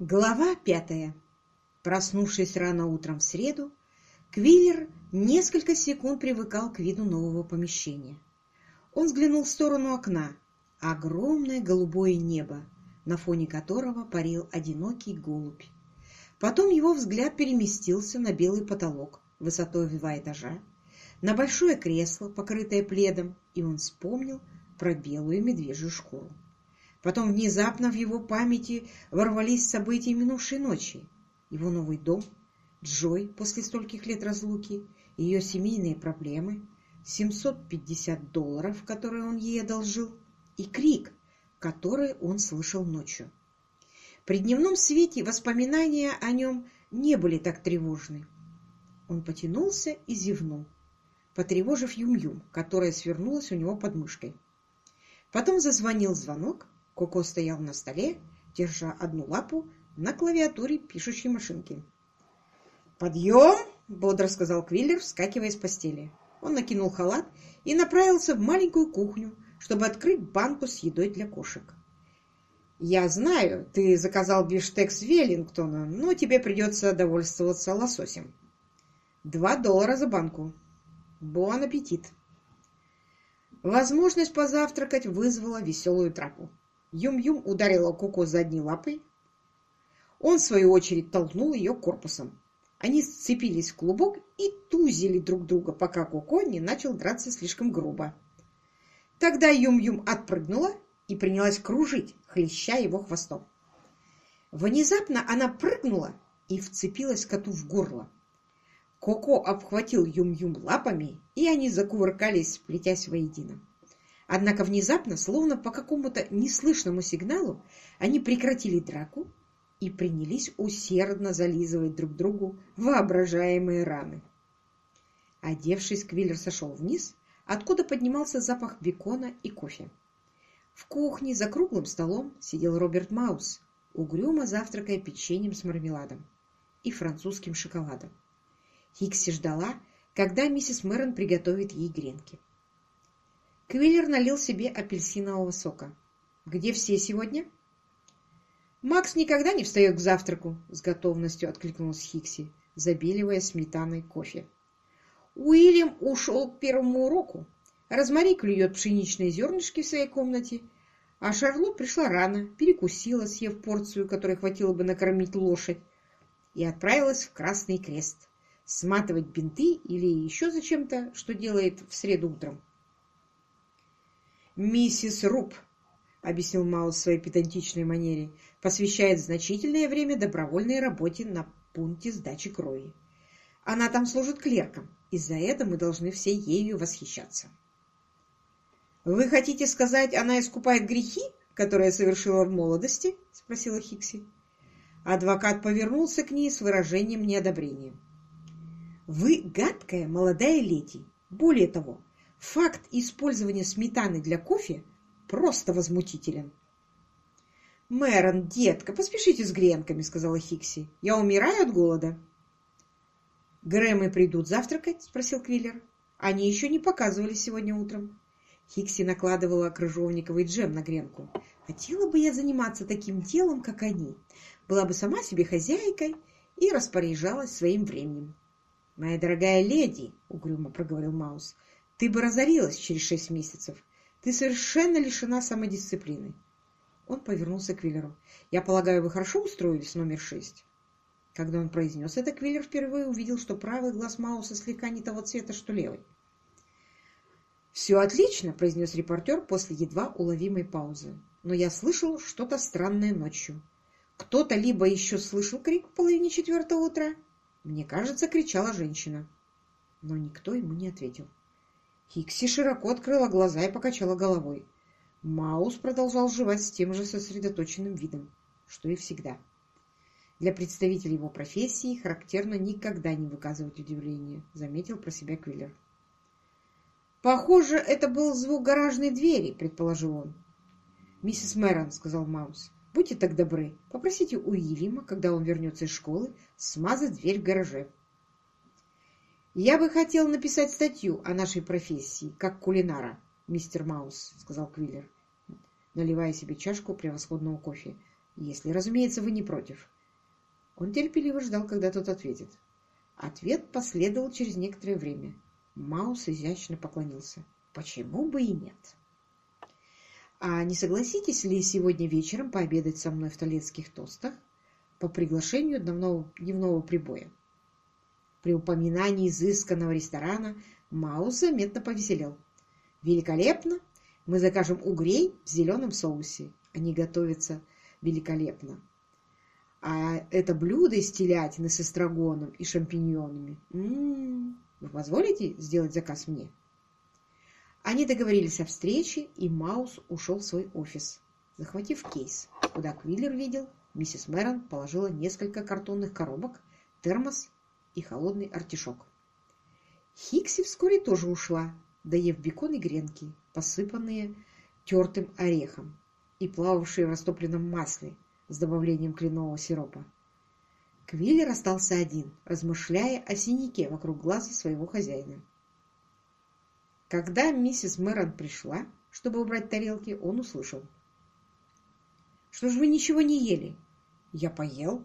Глава пятая. Проснувшись рано утром в среду, Квиллер несколько секунд привыкал к виду нового помещения. Он взглянул в сторону окна. Огромное голубое небо, на фоне которого парил одинокий голубь. Потом его взгляд переместился на белый потолок высотой в два этажа, на большое кресло, покрытое пледом, и он вспомнил про белую медвежью шкуру. Потом внезапно в его памяти ворвались события минувшей ночи. Его новый дом, Джой после стольких лет разлуки, ее семейные проблемы, 750 долларов, которые он ей одолжил, и крик, который он слышал ночью. При дневном свете воспоминания о нем не были так тревожны. Он потянулся и зевнул, потревожив Юм-Юм, которая свернулась у него под мышкой. Потом зазвонил звонок, Коко стоял на столе, держа одну лапу на клавиатуре пишущей машинки. «Подъем!» — бодро сказал Квиллер, вскакивая с постели. Он накинул халат и направился в маленькую кухню, чтобы открыть банку с едой для кошек. «Я знаю, ты заказал бифштекс Веллингтона, но тебе придется довольствоваться лососем. Два доллара за банку. Бон аппетит!» Возможность позавтракать вызвала веселую трапу. Юм-Юм ударила Коко задней лапой. Он, в свою очередь, толкнул ее корпусом. Они сцепились в клубок и тузили друг друга, пока Коко не начал драться слишком грубо. Тогда Юм-Юм отпрыгнула и принялась кружить, хлеща его хвостом. Внезапно она прыгнула и вцепилась коту в горло. Коко обхватил Юм-Юм лапами, и они закувыркались, сплетясь воедино. Однако внезапно, словно по какому-то неслышному сигналу, они прекратили драку и принялись усердно зализывать друг другу воображаемые раны. Одевшись, Квиллер сошел вниз, откуда поднимался запах бекона и кофе. В кухне за круглым столом сидел Роберт Маус, угрюмо завтракая печеньем с мармеладом и французским шоколадом. Хикси ждала, когда миссис Мэрон приготовит ей гренки. Квиллер налил себе апельсинового сока. «Где все сегодня?» «Макс никогда не встает к завтраку», — с готовностью откликнулась Хикси, забеливая сметаной кофе. «Уильям ушел к первому уроку. Розмари клюет пшеничные зернышки в своей комнате, а Шарлот пришла рано, перекусила, съев порцию, которой хватило бы накормить лошадь, и отправилась в Красный Крест сматывать бинты или еще зачем-то, что делает в среду утром. «Миссис Руб», — объяснил Маус своей педантичной манере, посвящает значительное время добровольной работе на пункте сдачи крови. Она там служит клерком, и за это мы должны все ею восхищаться. «Вы хотите сказать, она искупает грехи, которые совершила в молодости?» — спросила Хикси. Адвокат повернулся к ней с выражением неодобрения. «Вы гадкая молодая леди. Более того, Факт использования сметаны для кофе просто возмутителен. «Мэрон, детка, поспешите с гренками», — сказала Хикси. «Я умираю от голода». «Грэмы придут завтракать?» — спросил Квиллер. «Они еще не показывали сегодня утром». Хикси накладывала крыжовниковый джем на гренку. «Хотела бы я заниматься таким делом, как они. Была бы сама себе хозяйкой и распоряжалась своим временем». «Моя дорогая леди», — угрюмо проговорил Маус, — ты бы разорилась через шесть месяцев. Ты совершенно лишена самодисциплины. Он повернулся к Виллеру. «Я полагаю, вы хорошо устроились, номер шесть?» Когда он произнес это, Квиллер впервые увидел, что правый глаз Мауса слегка не того цвета, что левый. «Все отлично», — произнес репортер после едва уловимой паузы. «Но я слышал что-то странное ночью. Кто-то либо еще слышал крик в половине четвертого утра. Мне кажется, кричала женщина». Но никто ему не ответил. Хикси широко открыла глаза и покачала головой. Маус продолжал жевать с тем же сосредоточенным видом, что и всегда. Для представителей его профессии характерно никогда не выказывать удивления, заметил про себя Квиллер. «Похоже, это был звук гаражной двери», — предположил он. «Миссис Мэрон», — сказал Маус, — «будьте так добры, попросите Уильяма, когда он вернется из школы, смазать дверь в гараже». «Я бы хотел написать статью о нашей профессии, как кулинара, мистер Маус», — сказал Квиллер, наливая себе чашку превосходного кофе. если, разумеется, вы не против. Он терпеливо ждал, когда тот ответит. Ответ последовал через некоторое время. Маус изящно поклонился. Почему бы и нет? А не согласитесь ли сегодня вечером пообедать со мной в Толецких тостах по приглашению дневного, дневного прибоя? При упоминании изысканного ресторана Маус заметно повеселел. «Великолепно! Мы закажем угрей в зеленом соусе. Они готовятся великолепно. А это блюдо из телятины с эстрагоном и шампиньонами. М -м -м. Вы позволите сделать заказ мне?» Они договорились о встрече, и Маус ушел в свой офис, захватив кейс, куда Квиллер видел, миссис Мэрон положила несколько картонных коробок, термос и холодный артишок. Хикси вскоре тоже ушла, доев бекон и гренки, посыпанные тертым орехом и плававшие в растопленном масле с добавлением кленового сиропа. Квиллер остался один, размышляя о синяке вокруг глаза своего хозяина. Когда миссис Мэрон пришла, чтобы убрать тарелки, он услышал. «Что ж вы ничего не ели?» «Я поел».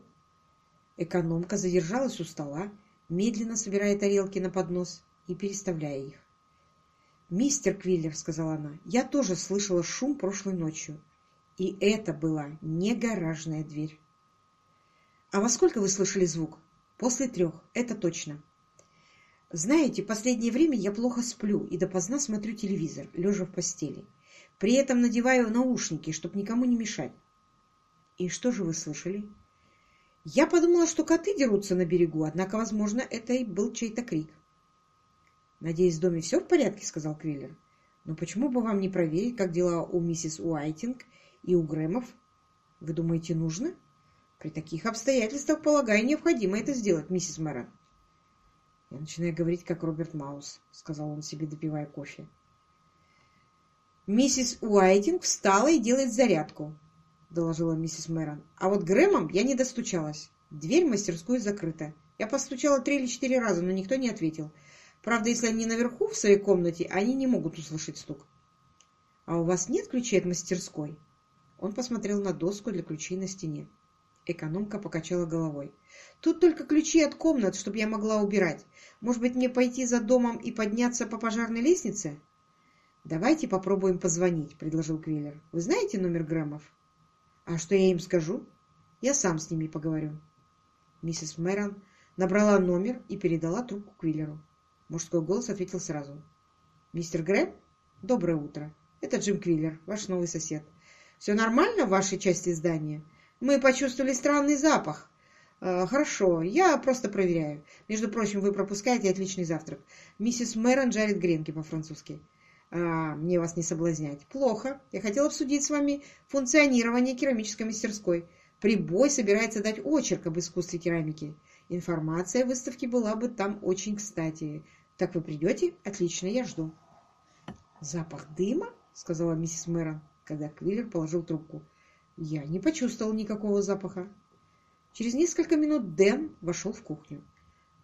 Экономка задержалась у стола, медленно собирая тарелки на поднос и переставляя их. «Мистер Квиллер», — сказала она, — «я тоже слышала шум прошлой ночью, и это была не гаражная дверь». «А во сколько вы слышали звук?» «После трех, это точно». Знаете, последнее время я плохо сплю и допоздна смотрю телевизор, лежа в постели. При этом надеваю наушники, чтобы никому не мешать. И что же вы слышали? Я подумала, что коты дерутся на берегу, однако, возможно, это и был чей-то крик. «Надеюсь, в доме все в порядке?» — сказал Квиллер. «Но почему бы вам не проверить, как дела у миссис Уайтинг и у Грэмов? Вы думаете, нужно?» «При таких обстоятельствах, полагаю, необходимо это сделать, миссис Мэрон». «Я начинаю говорить, как Роберт Маус», — сказал он себе, допивая кофе. «Миссис Уайтинг встала и делает зарядку», — доложила миссис Мэрон. «А вот Грэмом я не достучалась. Дверь в мастерскую закрыта. Я постучала три или четыре раза, но никто не ответил. Правда, если они наверху в своей комнате, они не могут услышать стук». «А у вас нет ключей от мастерской?» Он посмотрел на доску для ключей на стене. Экономка покачала головой. «Тут только ключи от комнат, чтобы я могла убирать. Может быть, мне пойти за домом и подняться по пожарной лестнице?» «Давайте попробуем позвонить», — предложил Квиллер. «Вы знаете номер Грэмов?» «А что я им скажу?» «Я сам с ними поговорю». Миссис Мэрон набрала номер и передала трубку Квиллеру. Мужской голос ответил сразу. «Мистер Грэм? Доброе утро. Это Джим Квиллер, ваш новый сосед. Все нормально в вашей части здания?» Мы почувствовали странный запах. Э, хорошо, я просто проверяю. Между прочим, вы пропускаете отличный завтрак. Миссис Мэрон жарит гренки по-французски. А, мне вас не соблазнять. Плохо. Я хотел обсудить с вами функционирование керамической мастерской. Прибой собирается дать очерк об искусстве керамики. Информация о выставке была бы там очень кстати. Так вы придете? Отлично, я жду. Запах дыма? Сказала миссис Мэрон, когда Квиллер положил трубку. Я не почувствовал никакого запаха. Через несколько минут Дэн вошел в кухню.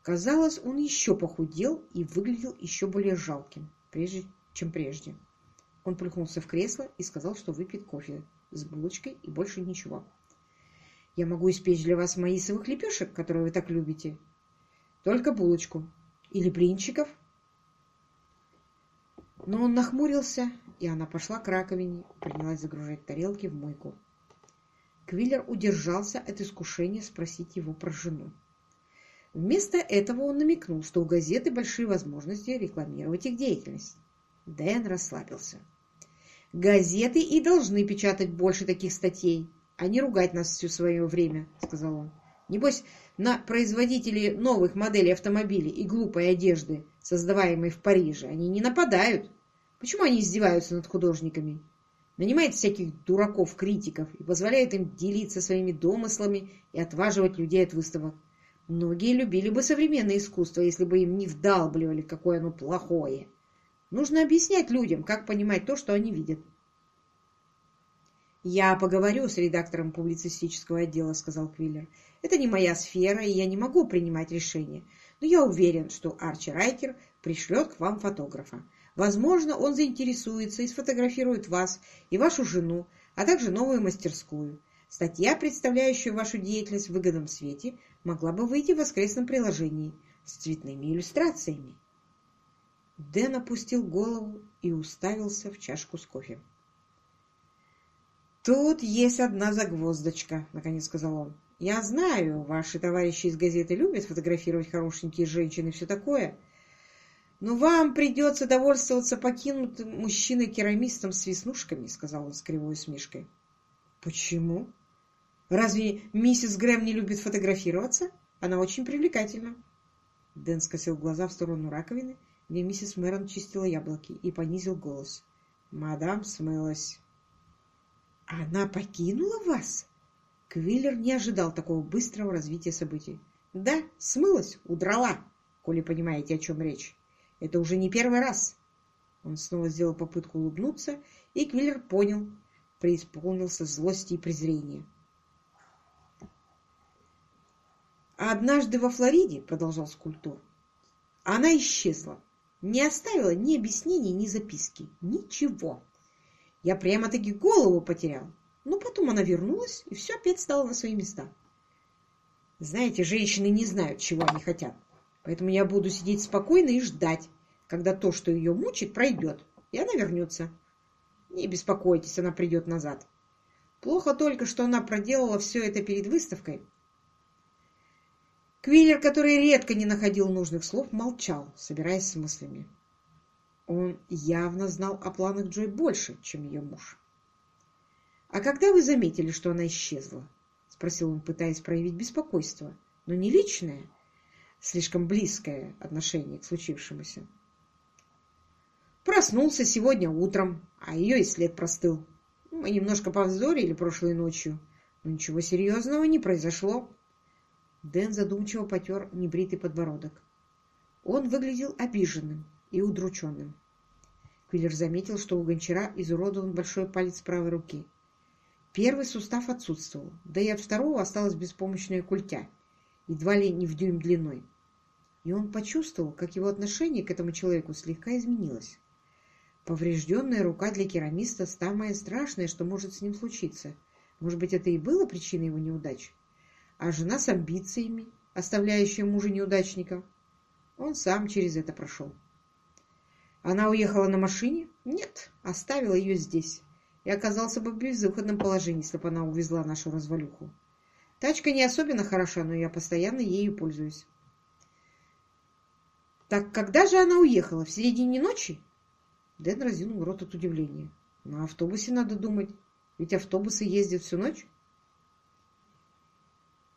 Казалось, он еще похудел и выглядел еще более жалким, прежде, чем прежде. Он плюхнулся в кресло и сказал, что выпьет кофе с булочкой и больше ничего. «Я могу испечь для вас маисовых лепешек, которые вы так любите. Только булочку. Или блинчиков?» Но он нахмурился, и она пошла к раковине и принялась загружать тарелки в мойку. Квиллер удержался от искушения спросить его про жену. Вместо этого он намекнул, что у газеты большие возможности рекламировать их деятельность. Дэн расслабился. «Газеты и должны печатать больше таких статей, а не ругать нас все свое время», — сказал он. «Небось, на производителей новых моделей автомобилей и глупой одежды, создаваемой в Париже, они не нападают. Почему они издеваются над художниками? нанимает всяких дураков-критиков и позволяет им делиться своими домыслами и отваживать людей от выставок. Многие любили бы современное искусство, если бы им не вдалбливали, какое оно плохое. Нужно объяснять людям, как понимать то, что они видят. «Я поговорю с редактором публицистического отдела», — сказал Квиллер. «Это не моя сфера, и я не могу принимать решения. Но я уверен, что Арчи Райкер пришлет к вам фотографа. Возможно, он заинтересуется и сфотографирует вас и вашу жену, а также новую мастерскую. Статья, представляющая вашу деятельность в выгодном свете, могла бы выйти в воскресном приложении с цветными иллюстрациями. Дэн опустил голову и уставился в чашку с кофе. «Тут есть одна загвоздочка», — наконец сказал он. «Я знаю, ваши товарищи из газеты любят фотографировать хорошенькие женщины и все такое, но вам придется довольствоваться покинутым мужчиной-керамистом с веснушками», — сказал он с кривой усмешкой. «Почему?» Разве миссис Грэм не любит фотографироваться? Она очень привлекательна. Дэн скосил глаза в сторону раковины, где миссис Мэрон чистила яблоки, и понизил голос. Мадам смылась. Она покинула вас? Квиллер не ожидал такого быстрого развития событий. Да, смылась, удрала, коли понимаете, о чем речь. Это уже не первый раз. Он снова сделал попытку улыбнуться, и Квиллер понял, преисполнился злости и презрения. А однажды во Флориде, продолжал скульптор, она исчезла. Не оставила ни объяснений, ни записки. Ничего. Я прямо-таки голову потерял. Но потом она вернулась, и все опять стало на свои места. Знаете, женщины не знают, чего они хотят. Поэтому я буду сидеть спокойно и ждать, когда то, что ее мучит, пройдет, и она вернется. Не беспокойтесь, она придет назад. Плохо только, что она проделала все это перед выставкой, Квиллер, который редко не находил нужных слов, молчал, собираясь с мыслями. Он явно знал о планах Джой больше, чем ее муж. «А когда вы заметили, что она исчезла?» — спросил он, пытаясь проявить беспокойство, но не личное, слишком близкое отношение к случившемуся. Проснулся сегодня утром, а ее и след простыл. Мы немножко повздорили прошлой ночью, но ничего серьезного не произошло. Дэн задумчиво потер небритый подбородок. Он выглядел обиженным и удрученным. Квиллер заметил, что у гончара изуродован большой палец правой руки. Первый сустав отсутствовал, да и от второго осталась беспомощная культя, едва ли не в дюйм длиной. И он почувствовал, как его отношение к этому человеку слегка изменилось. Поврежденная рука для керамиста – самое страшное, что может с ним случиться. Может быть, это и было причиной его неудач? А жена с амбициями, оставляющая мужа неудачника. Он сам через это прошел. Она уехала на машине? Нет, оставила ее здесь. И оказался бы в безвыходном положении, если бы она увезла нашу развалюху. Тачка не особенно хороша, но я постоянно ею пользуюсь. Так когда же она уехала? В середине ночи? Дэн разинул рот от удивления. На автобусе надо думать, ведь автобусы ездят всю ночь.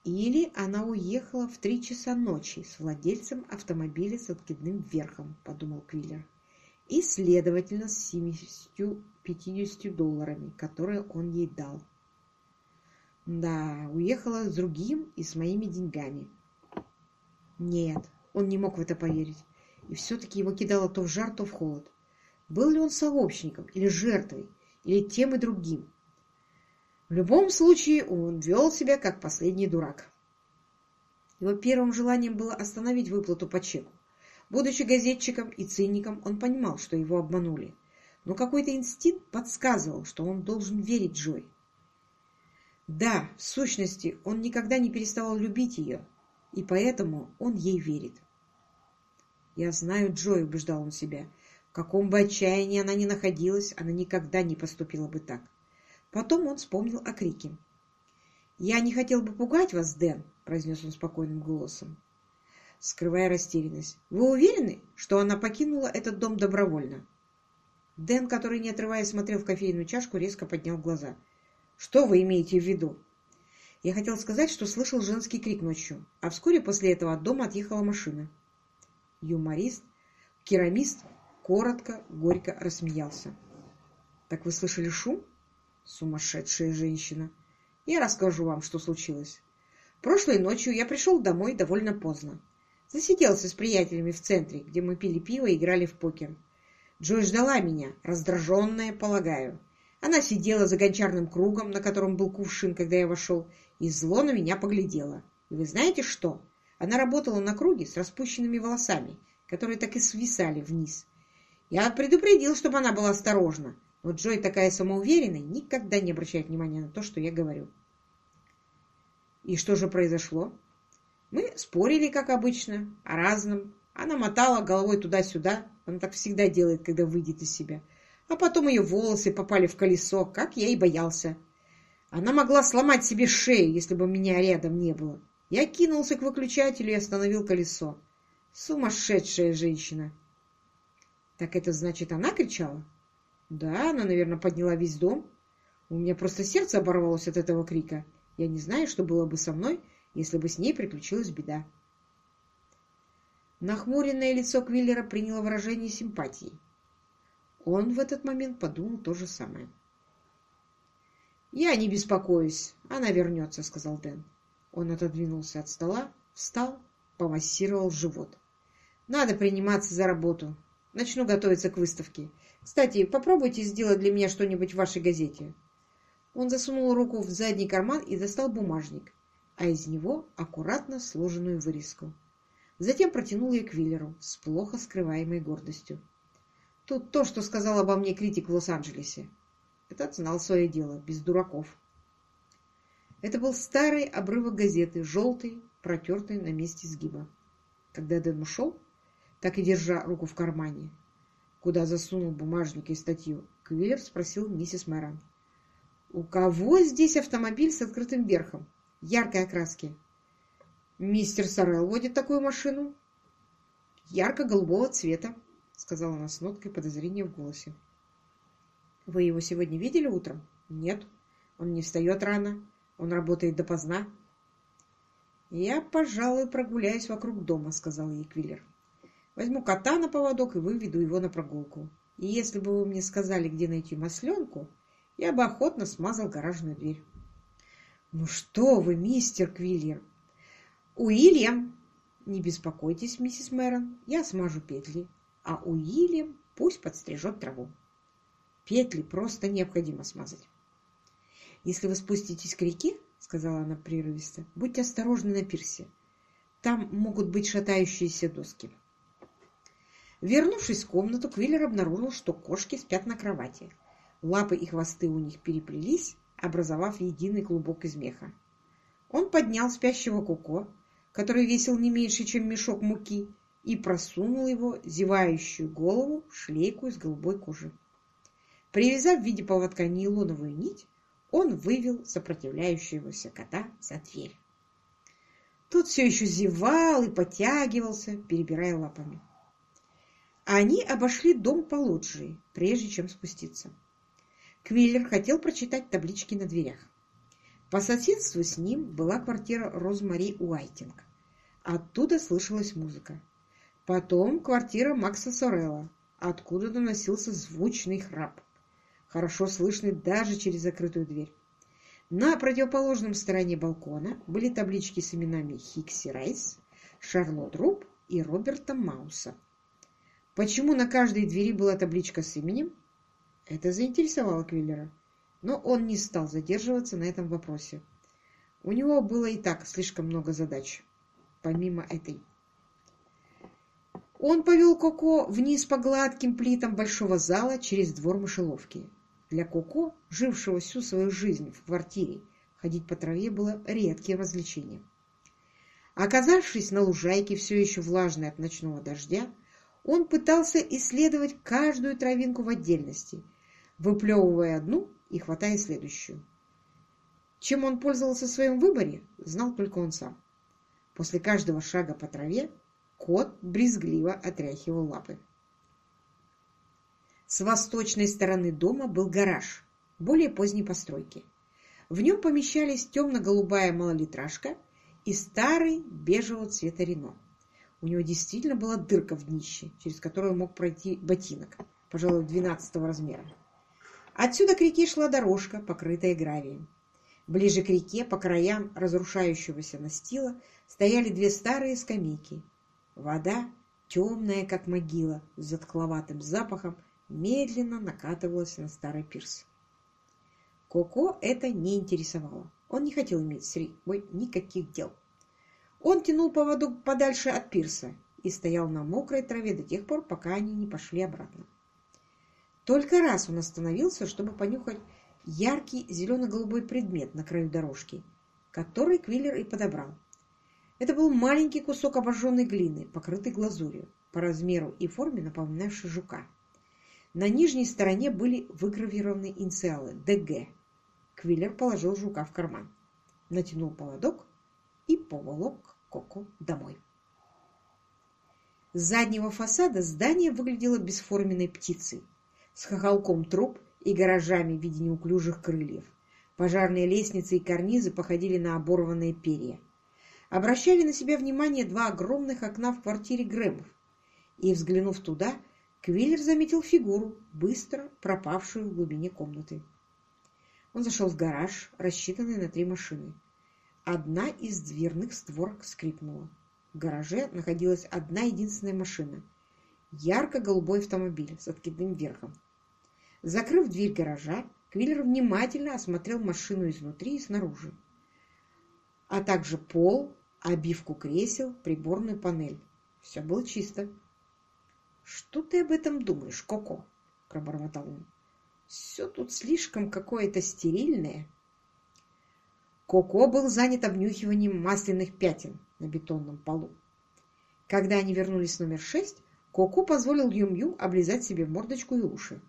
Или она уехала в три часа ночи с владельцем автомобиля с откидным верхом, подумал Квиллер. И, следовательно, с 70-50 долларами, которые он ей дал. Да, уехала с другим и с моими деньгами. Нет, он не мог в это поверить. И все-таки его кидало то в жар, то в холод. Был ли он сообщником или жертвой, или тем и другим? В любом случае он вел себя как последний дурак. Его первым желанием было остановить выплату по чеку. Будучи газетчиком и циником, он понимал, что его обманули. Но какой-то инстинкт подсказывал, что он должен верить Джой. Да, в сущности, он никогда не переставал любить ее, и поэтому он ей верит. «Я знаю Джой», — убеждал он себя, — «в каком бы отчаянии она ни находилась, она никогда не поступила бы так». Потом он вспомнил о крике. «Я не хотел бы пугать вас, Дэн», — произнес он спокойным голосом, скрывая растерянность. «Вы уверены, что она покинула этот дом добровольно?» Дэн, который, не отрываясь, смотрел в кофейную чашку, резко поднял глаза. «Что вы имеете в виду?» «Я хотел сказать, что слышал женский крик ночью, а вскоре после этого от дома отъехала машина». Юморист, керамист, коротко, горько рассмеялся. «Так вы слышали шум?» Сумасшедшая женщина. Я расскажу вам, что случилось. Прошлой ночью я пришел домой довольно поздно. Засиделся с приятелями в центре, где мы пили пиво и играли в покер. Джой ждала меня, раздраженная, полагаю. Она сидела за гончарным кругом, на котором был кувшин, когда я вошел, и зло на меня поглядела. И вы знаете что? Она работала на круге с распущенными волосами, которые так и свисали вниз. Я предупредил, чтобы она была осторожна, вот Джой такая самоуверенная, никогда не обращает внимания на то, что я говорю. И что же произошло? Мы спорили, как обычно, о разном. Она мотала головой туда-сюда. Она так всегда делает, когда выйдет из себя. А потом ее волосы попали в колесо, как я и боялся. Она могла сломать себе шею, если бы меня рядом не было. Я кинулся к выключателю и остановил колесо. Сумасшедшая женщина. Так это значит, она кричала? Да, она, наверное, подняла весь дом. У меня просто сердце оборвалось от этого крика. Я не знаю, что было бы со мной, если бы с ней приключилась беда. Нахмуренное лицо Квиллера приняло выражение симпатии. Он в этот момент подумал то же самое. «Я не беспокоюсь, она вернется», — сказал Дэн. Он отодвинулся от стола, встал, помассировал живот. «Надо приниматься за работу. Начну готовиться к выставке. Кстати, попробуйте сделать для меня что-нибудь в вашей газете». Он засунул руку в задний карман и достал бумажник, а из него аккуратно сложенную вырезку. Затем протянул ее Квиллеру с плохо скрываемой гордостью. «Тут то, что сказал обо мне критик в Лос-Анджелесе. Этот знал свое дело, без дураков». Это был старый обрывок газеты, желтый, протертый на месте сгиба. Когда Дэн ушел, так и держа руку в кармане, куда засунул бумажник и статью, Квиллер спросил миссис Мэрон. «У кого здесь автомобиль с открытым верхом, яркой окраски?» «Мистер Сорел водит такую машину?» «Ярко-голубого цвета», — сказала она с ноткой подозрения в голосе. «Вы его сегодня видели утром?» «Нет, он не встает рано. Он работает допоздна. «Я, пожалуй, прогуляюсь вокруг дома», — сказал ей Квиллер. «Возьму кота на поводок и выведу его на прогулку. И если бы вы мне сказали, где найти масленку, я бы охотно смазал гаражную дверь». «Ну что вы, мистер Квиллер!» «Уильям!» «Не беспокойтесь, миссис Мэрон, я смажу петли, а Уильям пусть подстрижет траву. Петли просто необходимо смазать». «Если вы спуститесь к реке, — сказала она прерывисто, — будьте осторожны на пирсе. Там могут быть шатающиеся доски». Вернувшись в комнату, Квиллер обнаружил, что кошки спят на кровати. Лапы и хвосты у них переплелись, образовав единый клубок из меха. Он поднял спящего Коко, который весил не меньше, чем мешок муки, и просунул его, зевающую голову, в шлейку из голубой кожи. Привязав в виде поводка нейлоновую нить, он вывел сопротивляющегося кота за дверь. Тот все еще зевал и потягивался, перебирая лапами. Они обошли дом по лоджии, прежде чем спуститься. Квиллер хотел прочитать таблички на дверях. По соседству с ним была квартира Розмари Уайтинг. Оттуда слышалась музыка. Потом квартира Макса Сорелла, откуда доносился звучный храп хорошо слышный даже через закрытую дверь. На противоположном стороне балкона были таблички с именами Хикси Райс, Шарлотт Руб и Роберта Мауса. Почему на каждой двери была табличка с именем? Это заинтересовало Квиллера, но он не стал задерживаться на этом вопросе. У него было и так слишком много задач, помимо этой. Он повел Коко вниз по гладким плитам большого зала через двор мышеловки. Для Коко, жившего всю свою жизнь в квартире, ходить по траве было редким развлечением. Оказавшись на лужайке, все еще влажной от ночного дождя, он пытался исследовать каждую травинку в отдельности, выплевывая одну и хватая следующую. Чем он пользовался в своем выборе, знал только он сам. После каждого шага по траве кот брезгливо отряхивал лапы. С восточной стороны дома был гараж, более поздней постройки. В нем помещались темно-голубая малолитражка и старый бежевого цвета Рено. У него действительно была дырка в днище, через которую мог пройти ботинок, пожалуй, 12 размера. Отсюда к реке шла дорожка, покрытая гравием. Ближе к реке, по краям разрушающегося настила, стояли две старые скамейки. Вода, темная, как могила, с заткловатым запахом, медленно накатывалась на старый пирс. Коко это не интересовало. Он не хотел иметь с рекой никаких дел. Он тянул поводок подальше от пирса и стоял на мокрой траве до тех пор, пока они не пошли обратно. Только раз он остановился, чтобы понюхать яркий зелено-голубой предмет на краю дорожки, который Квиллер и подобрал. Это был маленький кусок обожженной глины, покрытый глазурью, по размеру и форме напоминавший жука. На нижней стороне были выгравированы инициалы «ДГ». Квиллер положил жука в карман, натянул поводок и поволок Коко домой. С заднего фасада здание выглядело бесформенной птицей, с хохолком труб и гаражами в виде неуклюжих крыльев. Пожарные лестницы и карнизы походили на оборванные перья. Обращали на себя внимание два огромных окна в квартире Грэмов. И, взглянув туда, Квиллер заметил фигуру, быстро пропавшую в глубине комнаты. Он зашел в гараж, рассчитанный на три машины. Одна из дверных створок скрипнула. В гараже находилась одна единственная машина — ярко-голубой автомобиль с откидным верхом. Закрыв дверь гаража, Квиллер внимательно осмотрел машину изнутри и снаружи, а также пол, обивку кресел, приборную панель. Все было чисто. «Что ты об этом думаешь, Коко?» – пробормотал он. «Все тут слишком какое-то стерильное». Коко был занят обнюхиванием масляных пятен на бетонном полу. Когда они вернулись в номер шесть, Коко позволил Юм-Ю облизать себе мордочку и уши.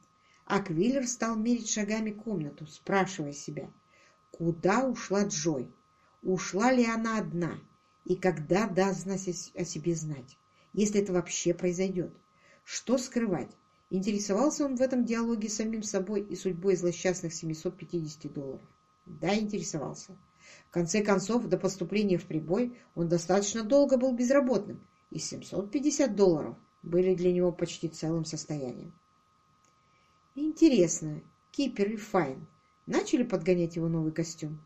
А Квиллер стал мерить шагами комнату, спрашивая себя, куда ушла Джой, ушла ли она одна и когда даст знать о себе знать, если это вообще произойдет. Что скрывать? Интересовался он в этом диалоге самим собой и судьбой злосчастных 750 долларов? Да, интересовался. В конце концов, до поступления в прибой он достаточно долго был безработным, и 750 долларов были для него почти целым состоянием. Интересно, Кипер и Файн начали подгонять его новый костюм?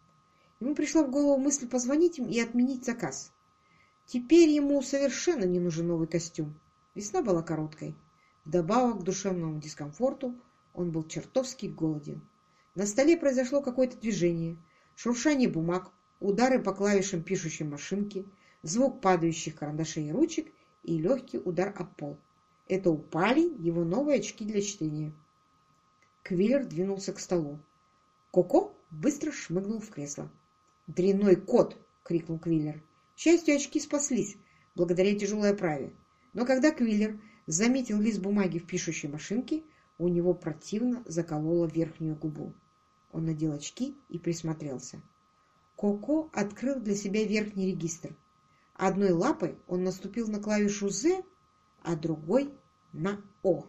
Ему пришла в голову мысль позвонить им и отменить заказ. Теперь ему совершенно не нужен новый костюм. Весна была короткой. Вдобавок к душевному дискомфорту он был чертовски голоден. На столе произошло какое-то движение – шуршание бумаг, удары по клавишам пишущей машинки, звук падающих карандашей и ручек и легкий удар об пол. Это упали его новые очки для чтения. Квиллер двинулся к столу. Коко быстро шмыгнул в кресло. «Дрянной кот!» — крикнул Квиллер. К счастью, очки спаслись, благодаря тяжелой оправе. Но когда Квиллер заметил лист бумаги в пишущей машинке, у него противно закололо верхнюю губу. Он надел очки и присмотрелся. Коко открыл для себя верхний регистр. Одной лапой он наступил на клавишу «З», а другой — на «О».